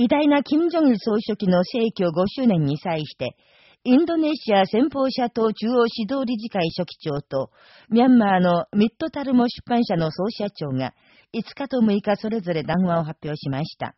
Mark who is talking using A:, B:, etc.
A: 偉大な金正日総書記の逝去5周年に際して、インドネシア先方者党中央指導理事会書記長と、ミャンマーのミッドタルモ出版社の総社長が、5日と6日それぞれ談話を発表しました。